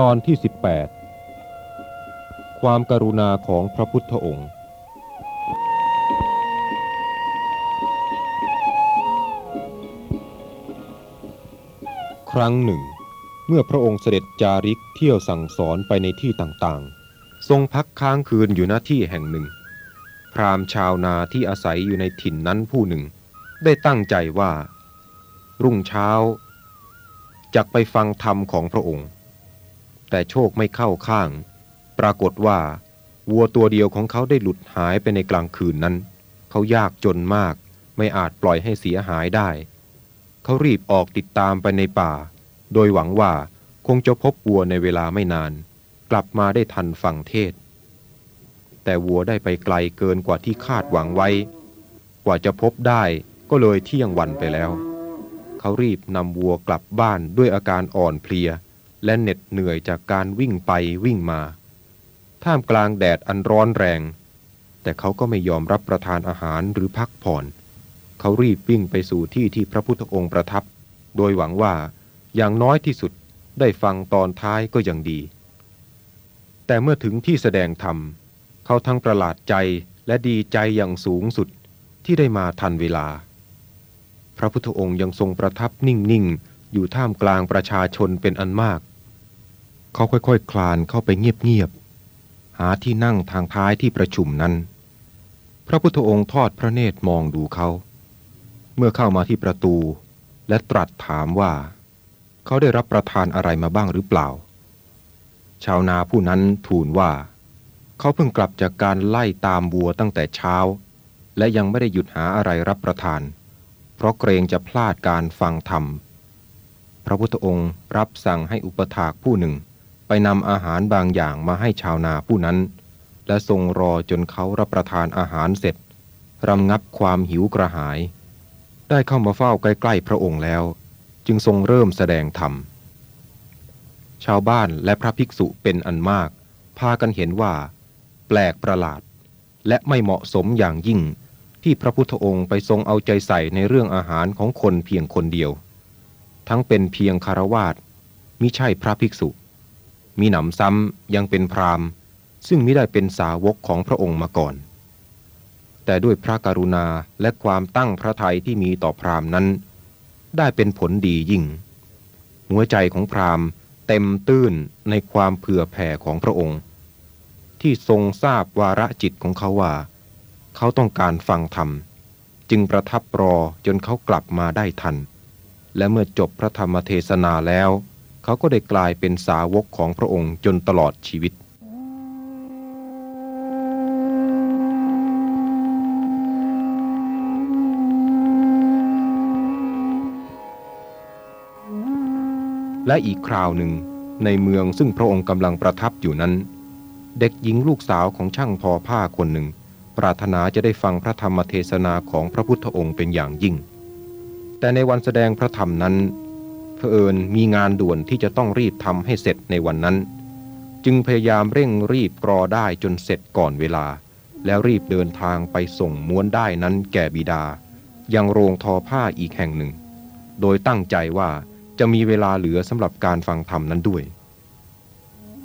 ตอนที่ 18 ความกรุณาของพระพุทธองค์ ครั้งหนึ่ง เมื่อพระองค์เสด็จจาริกเที่ยวสั่งสอนไปในที่ต่างๆ ทรงพักค้างคืนอยู่หน้าที่แห่งหนึ่ง พราหมณ์ชาวนาที่อาศัยอยู่ในถิ่นนั้นผู้หนึ่ง ได้ตั้งใจว่า รุ่งเช้า จะไปฟังธรรมของพระองค์ แต่โชคไม่เข้าข้าง ปรากฏว่า วัวตัวเดียวของเขาได้หลุดหายไปในกลางคืนนั้น เขายากจนมาก ไม่อาจปล่อยให้เสียหายได้ เขารีบออกติดตามไปในป่า โดยหวังว่าคงจะพบวัวในเวลาไม่นาน กลับมาได้ทันฟังเทศ แต่วัวได้ไปไกลเกินกว่าที่คาดหวังไว้ กว่าจะพบได้ก็เลยเที่ยงวันไปแล้ว เขารีบนำวัวกลับบ้านด้วยอาการอ่อนเพลีย และเหน็ดเหนื่อยจากการวิ่งไปวิ่งมา ท่ามกลางแดดอันร้อนแรง แต่เขาก็ไม่ยอมรับประทานอาหารหรือพักผ่อน เขารีบวิ่งไปสู่ที่ที่พระพุทธองค์ประทับ โดยหวังว่าอย่างน้อยที่สุดได้ฟังตอนท้ายก็ยังดี แต่เมื่อถึงที่แสดงธรรม เขาทั้งประหลาดใจและดีใจอย่างสูงสุดที่ได้มาทันเวลา พระพุทธองค์ยังทรงประทับนิ่ง ๆ อยู่ท่ามกลางประชาชนเป็นอันมาก เขาค่อยๆคคลานเข้าไปเงียบๆหาที่นั่งทางท้ายที่ประชุมนั้น พระพุทธองค์ทอดพระเนตรมองดูเขา เมื่อเข้ามาที่ประตู และตรัสถามว่า เขาได้รับประทานอะไรมาบ้างหรือเปล่า ชาวนาผู้นั้นทูลว่า เขาเพิ่งกลับจากการไล่ตามวัวตั้งแต่เช้า และยังไม่ได้หยุดหาอะไรรับประทาน เพราะเกรงจะพลาดการฟังธรรมพระพุทธองค์รับสั่งให้อุปถากผู้หนึ่ง ไปนำอาหารบางอย่างมาให้ชาวนาผู้นั้น และทรงรอจนเขารับประทานอาหารเสร็จรำงับความหิวกระหาย ได้เข้ามาเฝ้าใกล้ๆพระองค์แล้ว จึงทรงเริ่มแสดงธรรม ชาวบ้านและพระภิกษุเป็นอันมาก พากันเห็นว่า แปลกประหลาด และไม่เหมาะสมอย่างยิ่งที่พระพุทธองค์ไปทรงเอาใจใส่ในเรื่องอาหารของคนเพียงคนเดียว ทั้งเป็นเพียงคารวาสมิใช่พระภิกษุ มีหนำซ้ำยังเป็นพราหมณ์ ซึ่งไมิได้เป็นสาวกของพระองค์มาก่อน แต่ด้วยพระกรุณาและความตั้งพระทัยที่มีต่อพราหมณ์นั้น ได้เป็นผลดียิ่ง หัวใจของพราหมณ์เต็มตื้นในความเผื่อแผ่ของพระองค์ ที่ทรงทราบวาระจิตของเขาว่า เขาต้องการฟังธรรม จึงประทับรอจนเขากลับมาได้ทัน และเมื่อจบพระธรรมเทศนาแล้ว เขาก็ได้กลายเป็นสาวกของพระองค์จนตลอดชีวิต และอีกคราวหนึ่งในเมืองซึ่งพระองค์กำลังประทับอยู่นั้น เด็กหญิงลูกสาวของช่างทอผ้าคนหนึ่ง ปรารถนาจะได้ฟังพระธรรมเทศนาของพระพุทธองค์เป็นอย่างยิ่ง แต่ในวันแสดงพระธรรมนั้น เผอิญมีงานด่วนที่จะต้องรีบทำให้เสร็จในวันนั้น จึงพยายามเร่งรีบกรอได้จนเสร็จก่อนเวลา แล้วรีบเดินทางไปส่งม้วนได้นั้นแก่บิดา ยังโรงทอผ้าอีกแห่งหนึ่ง โดยตั้งใจว่าจะมีเวลาเหลือสำหรับการฟังธรรมนั้นด้วย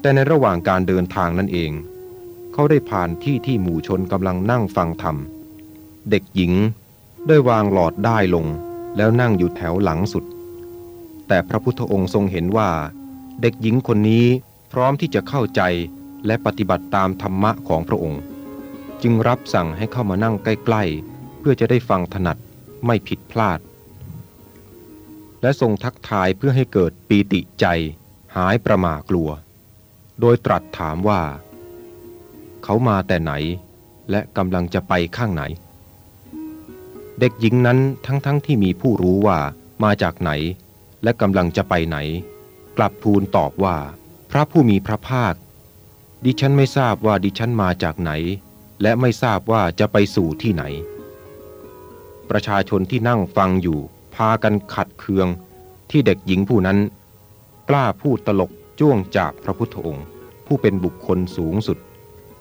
แต่ในระหว่างการเดินทางนั่นเอง เขาได้ผ่านที่ที่หมู่ชนกำลังนั่งฟังธรรม เด็กหญิงได้วางหลอดได้ลง แล้วนั่งอยู่แถวหลังสุด แต่พระพุทธองค์ทรงเห็นว่า เด็กหญิงคนนี้พร้อมที่จะเข้าใจและปฏิบัติตามธรรมะของพระองค์ จึงรับสั่งให้เข้ามานั่งใกล้ๆ เพื่อจะได้ฟังถนัดไม่ผิดพลาด และทรงทักทายเพื่อให้เกิดปีติใจ หายประมากลัว โดยตรัสถามว่า เขามาแต่ไหน และกำลังจะไปข้างไหน เด็กหญิงนั้นทั้งๆทที่มีผู้รู้ว่ามาจากไหน และกำลังจะไปไหน กลับทูลตอบว่า พระผู้มีพระภาค ดิฉันไม่ทราบว่าดิฉันมาจากไหน และไม่ทราบว่าจะไปสู่ที่ไหน ประชาชนที่นั่งฟังอยู่ พากันขัดเคืองที่เด็กหญิงผู้นั้น กล้าพูดตลกจ้วงจากพระพุทธองค์ ผู้เป็นบุคคลสูงสุด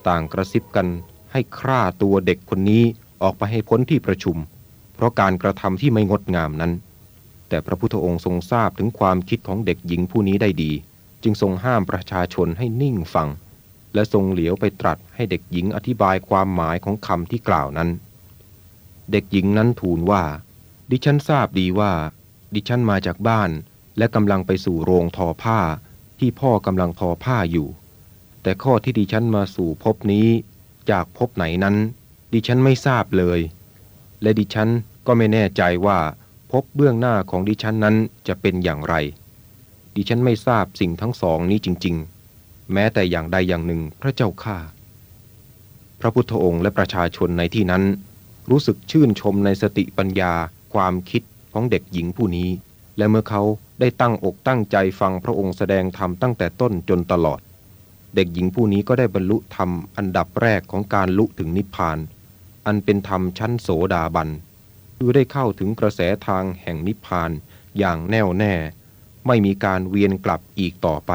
ต่างกระซิบกันให้ฆ่าตัวเด็กคนนี้ออกไปให้พ้นที่ประชุม เพราะการกระทำที่ไม่งดงามนั้น แต่พระพุทธองค์ทรงทราบถึงความคิดของเด็กหญิงผู้นี้ได้ดี จึงทรงห้ามประชาชนให้นิ่งฟัง และทรงเหลียวไปตรัสให้เด็กหญิงอธิบายความหมายของคำที่กล่าวนั้น เด็กหญิงนั้นทูลว่า ดิฉันทราบดีว่า ดิฉันมาจากบ้าน และกำลังไปสู่โรงทอผ้า ที่พ่อกำลังทอผ้าอยู่ แต่ข้อที่ดิฉันมาสู่พบนี้ จากพบไหนนั้น ดิฉันไม่ทราบเลย และดิฉันก็ไม่แน่ใจว่า พบเบื้องหน้าของดิฉันนั้นจะเป็นอย่างไร ดิฉันไม่ทราบสิ่งทั้งสองนี้จริง ๆ แม้แต่อย่างใดอย่างหนึ่งพระเจ้าข้าพระพุทธองค์และประชาชนในที่นั้น รู้สึกชื่นชมในสติปัญญา ความคิดของเด็กหญิงผู้นี้ และเมื่อเขาได้ตั้งอกตั้งใจฟังพระองค์แสดงธรรมตั้งแต่ต้นจนตลอด เด็กหญิงผู้นี้ก็ได้บรรลุธรรมอันดับแรกของการลุถึงนิพพาน อันเป็นธรรมชั้นโสดาบัน คือได้เข้าถึงกระแสทางแห่งนิพพานอย่างแน่วแน่ ไม่มีการเวียนกลับอีกต่อไป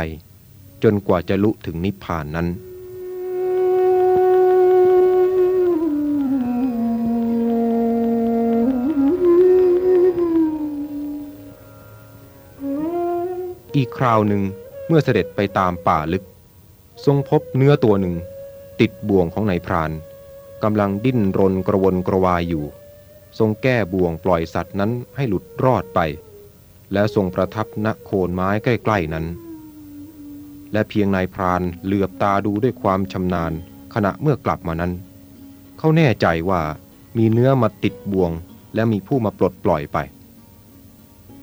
จนกว่าจะลุถึงนิพพานนั้นอีกคราวหนึ่งเมื่อเสด็จไปตามป่าลึก ทรงพบเนื้อตัวหนึ่ง ติดบ่วงของนายพรานกำลังดิ้นรนกระวนกระวายอยู่ ทรงแก้บ่วงปล่อยสัตว์นั้นให้หลุดรอดไป แล้วทรงประทับณโคนไม้ใกล้ ๆนั้น และเพียงนายพรานเหลือบตาดูด้วยความชำนาญขณะเมื่อกลับมานั้น เขาแน่ใจว่ามีเนื้อมาติดบ่วง และมีผู้มาปลดปล่อยไป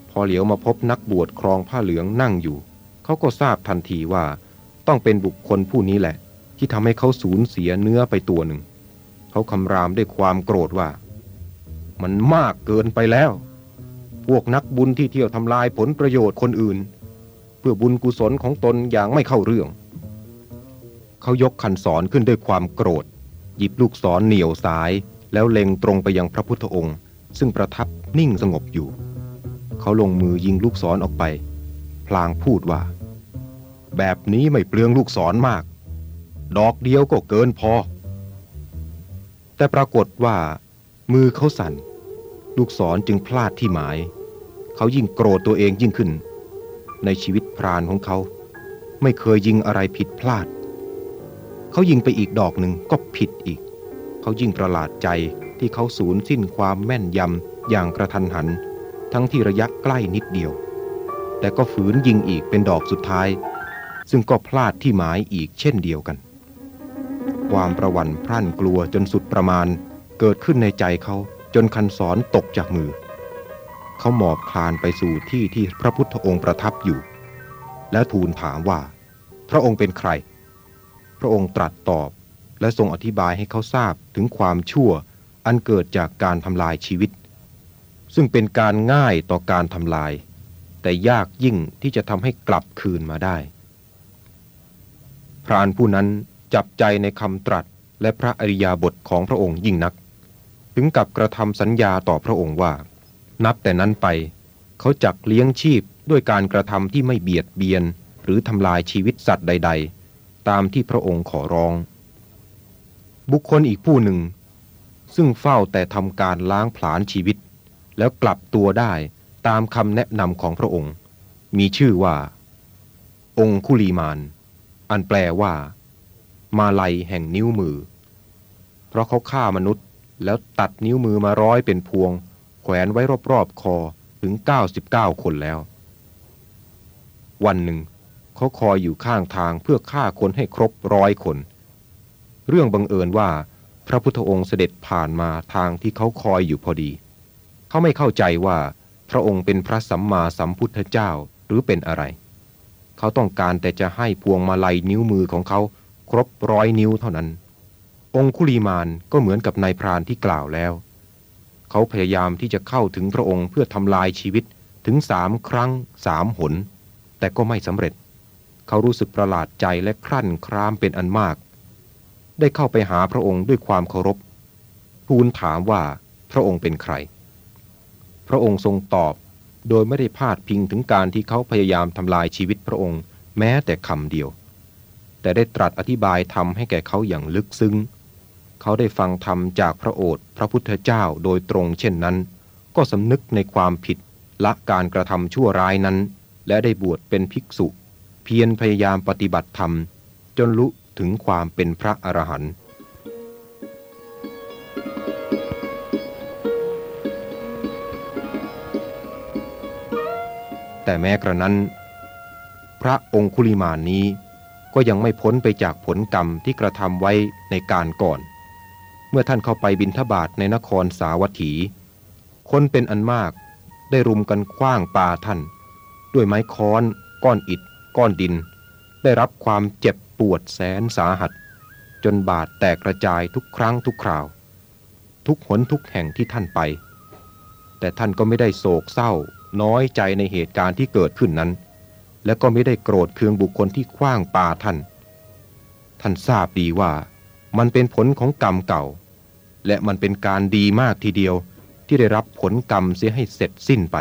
พอเหลียวมาพบนักบวชครองผ้าเหลืองนั่งอยู่ เขาก็ทราบทันทีว่าต้องเป็นบุคคลผู้นี้แหละ ที่ทำให้เขาสูญเสียเนื้อไปตัวหนึ่ง เขาคำรามด้วยความโกรธว่า มันมากเกินไปแล้ว พวกนักบุญที่เที่ยวทำลายผลประโยชน์คนอื่น เพื่อบุญกุศลของตนอย่างไม่เข้าเรื่อง เขายกคันศรขึ้นด้วยความโกรธ หยิบลูกศรเหนียวสาย แล้วเล็งตรงไปยังพระพุทธองค์ ซึ่งประทับนิ่งสงบอยู่ เขาลงมือยิงลูกศรออกไป พลางพูดว่า แบบนี้ไม่เปลืองลูกศรมาก ดอกเดียวก็เกินพอ แต่ปรากฏว่ามือเขาสั่น ลูกศรจึงพลาดที่หมาย เขายิ่งโกรธตัวเองยิ่งขึ้น ในชีวิตพรานของเขา ไม่เคยยิงอะไรผิดพลาด เขายิงไปอีกดอกหนึ่งก็ผิดอีก เขายิ่งประหลาดใจที่เขาสูญสิ้นความแม่นยำอย่างกระทันหัน ทั้งที่ระยะใกล้นิดเดียว แต่ก็ฝืนยิงอีกเป็นดอกสุดท้าย ซึ่งก็พลาดที่หมายอีกเช่นเดียวกัน ความประวัติพรั่นกลัวจนสุดประมาณเกิดขึ้นในใจเขา จนคันศรตกจากมือ เขาหมอบคลานไปสู่ที่ที่พระพุทธองค์ประทับอยู่ แล้วทูลถามว่า พระองค์เป็นใคร พระองค์ตรัสตอบและทรงอธิบายให้เขาทราบถึงความชั่วอันเกิดจากการทำลายชีวิต ซึ่งเป็นการง่ายต่อการทำลาย แต่ยากยิ่งที่จะทำให้กลับคืนมาได้ พรานผู้นั้นจับใจในคำตรัสและพระอริยาบทของพระองค์ยิ่งนัก ถึงกับกระทำสัญญาต่อพระองค์ว่า นับแต่นั้นไป เขาจักเลี้ยงชีพด้วยการกระทำที่ไม่เบียดเบียน หรือทำลายชีวิตสัตว์ใด ๆ ตามที่พระองค์ขอร้อง บุคคลอีกผู้หนึ่ง ซึ่งเฝ้าแต่ทำการล้างผลาญชีวิต แล้วกลับตัวได้ตามคำแนะนำของพระองค์ มีชื่อว่า องคุลีมาน อันแปลว่า มาลัยแห่งนิ้วมือ เพราะเขาฆ่ามนุษย์ แล้วตัดนิ้วมือมาร้อยเป็นพวง แขวนไว้รอบๆคอถึง 99 คนแล้ว วันหนึ่ง เขาคอยอยู่ข้างทางเพื่อฆ่าคนให้ครบร้อยคน เรื่องบังเอิญว่า พระพุทธองค์เสด็จผ่านมาทางที่เขาคอยอยู่พอดี เขาไม่เข้าใจว่าพระองค์เป็นพระสัมมาสัมพุทธเจ้าหรือเป็นอะไร เขาต้องการแต่จะให้พวงมาลัยนิ้วมือของเขาครบร้อยนิ้วเท่านั้น องคุลีมานก็เหมือนกับนายพรานที่กล่าวแล้ว เขาพยายามที่จะเข้าถึงพระองค์เพื่อทำลายชีวิตถึงสามครั้งสามหน แต่ก็ไม่สำเร็จ เขารู้สึกประหลาดใจและครั่นครามเป็นอันมาก ได้เข้าไปหาพระองค์ด้วยความเคารพ ทูลถามว่าพระองค์เป็นใคร พระองค์ทรงตอบโดยไม่ได้พาดพิงถึงการที่เขาพยายามทำลายชีวิตพระองค์ แม้แต่คำเดียว แต่ได้ตรัสอธิบายทำให้แก่เขาอย่างลึกซึ้ง เขาได้ฟังธรรมจากพระโอษฐ์พระพุทธเจ้าโดยตรงเช่นนั้น ก็สำนึกในความผิดละการกระทำชั่วร้ายนั้น และได้บวชเป็นภิกษุ เพียรพยายามปฏิบัติธรรม จนรู้ถึงความเป็นพระอรหันต์แต่แม้กระนั้น พระองคุลิมานนี้ก็ยังไม่พ้นไปจากผลกรรมที่กระทำไว้ในการก่อน เมื่อท่านเข้าไปบินทบาทในนครสาวัตถี คนเป็นอันมากได้รุมกันคว้างปาท่าน ด้วยไม้ค้อน ก้อนอิฐ ก้อนดิน ได้รับความเจ็บปวดแสนสาหัส จนบาดแตกกระจายทุกครั้งทุกคราว ทุกหนทุกแห่งที่ท่านไป แต่ท่านก็ไม่ได้โศกเศร้า น้อยใจในเหตุการณ์ที่เกิดขึ้นนั้น และก็ไม่ได้โกรธเคืองบุคคลที่คว้างปาท่าน ท่านทราบดีว่ามันเป็นผลของกรรมเก่า และมันเป็นการดีมากทีเดียว ที่ได้รับผลกรรมเสียให้เสร็จสิ้นไป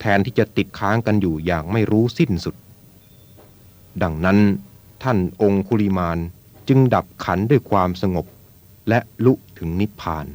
แทนที่จะติดค้างกันอยู่อย่างไม่รู้สิ้นสุด ดังนั้นท่านองคุลิมานจึงดับขันด้วยความสงบ และลุถึงนิพพาน